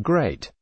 Great.